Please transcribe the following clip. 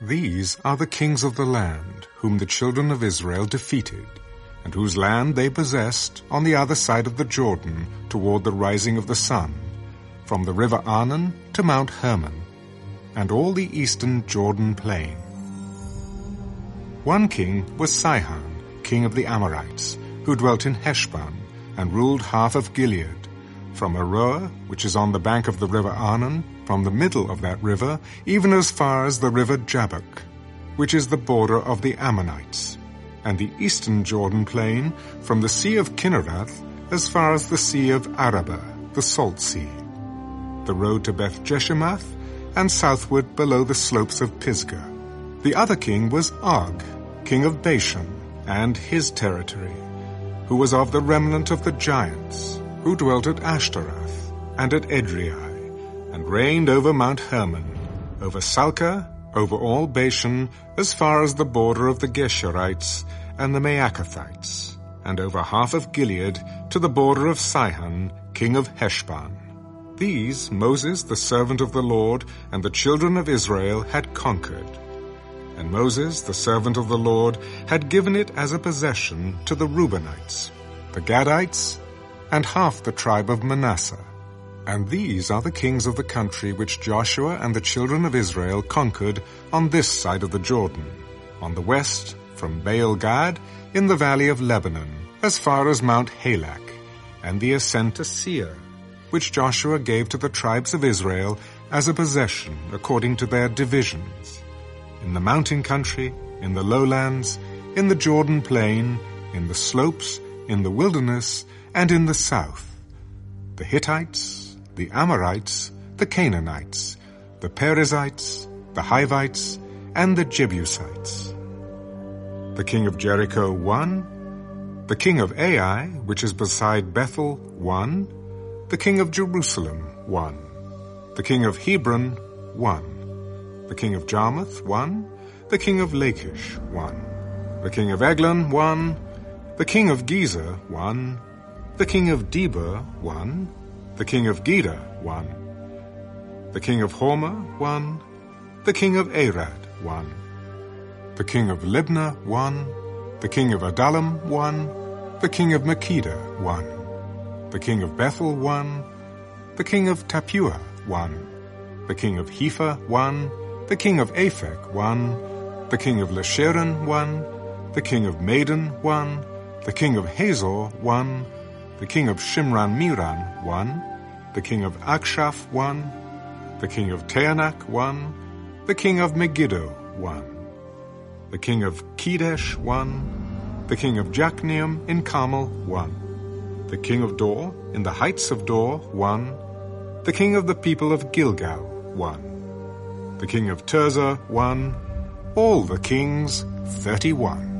These are the kings of the land, whom the children of Israel defeated, and whose land they possessed on the other side of the Jordan toward the rising of the sun, from the river Arnon to Mount Hermon, and all the eastern Jordan plain. One king was Sihon, king of the Amorites, who dwelt in Heshbon, and ruled half of Gilead, from Aroer, which is on the bank of the river Arnon, from the middle of that river, even as far as the river Jabbok, which is the border of the Ammonites, and the eastern Jordan plain, from the sea of Kinnereth, as far as the sea of Arabah, the salt sea, the road to Beth Jeshimoth, and southward below the slopes of Pisgah. The other king was Og, king of Bashan, and his territory, who was of the remnant of the giants, who dwelt at Ashtaroth and at Edrei, and reigned over Mount Hermon, over Salcah, over all Bashan, as far as the border of the Geshurites and the Maacathites, and over half of Gilead to the border of Sihon, king of Heshbon. These Moses, the servant of the Lord, and the children of Israel had conquered. And Moses, the servant of the Lord, had given it as a possession to the Reubenites, the Gadites, and half the tribe of Manasseh. And these are the kings of the country which Joshua and the children of Israel conquered on this side of the Jordan, on the west from Baal Gad in the valley of Lebanon, as far as Mount Halak, and the ascent to Seir, which Joshua gave to the tribes of Israel as a possession according to their divisions. In the mountain country, in the lowlands, in the Jordan plain, in the slopes, in the wilderness, and in the south, the Hittites, the Amorites, the Canaanites, the Perizzites, the Hivites, and the Jebusites. The king of Jericho one, the king of Ai, which is beside Bethel, one, the king of Jerusalem one, the king of Hebron one, the king of Jarmuth one, the king of Lachish one, the king of Eglon one, the king of Gezer one, the king of Debir one, the king of Geder one, the king of Hormah one, the king of Arad one, the king of Libnah one, the king of Adullam one, the king of Makkedah one, the king of Bethel one, the king of Tappuah one, the king of Hepher one, the king of Aphek one, the king of Lasharon one, the king of Madon one, the king of Hazor one, the king of Shimron Meron one, the king of Achshaph one, the king of Taanach one, the king of Megiddo one, the king of Kedesh one, the king of Jokneam in Carmel one, the king of Dor in the heights of Dor one, the king of the people of Gilgal one, the king of Tirzah one, all the kings thirty-one.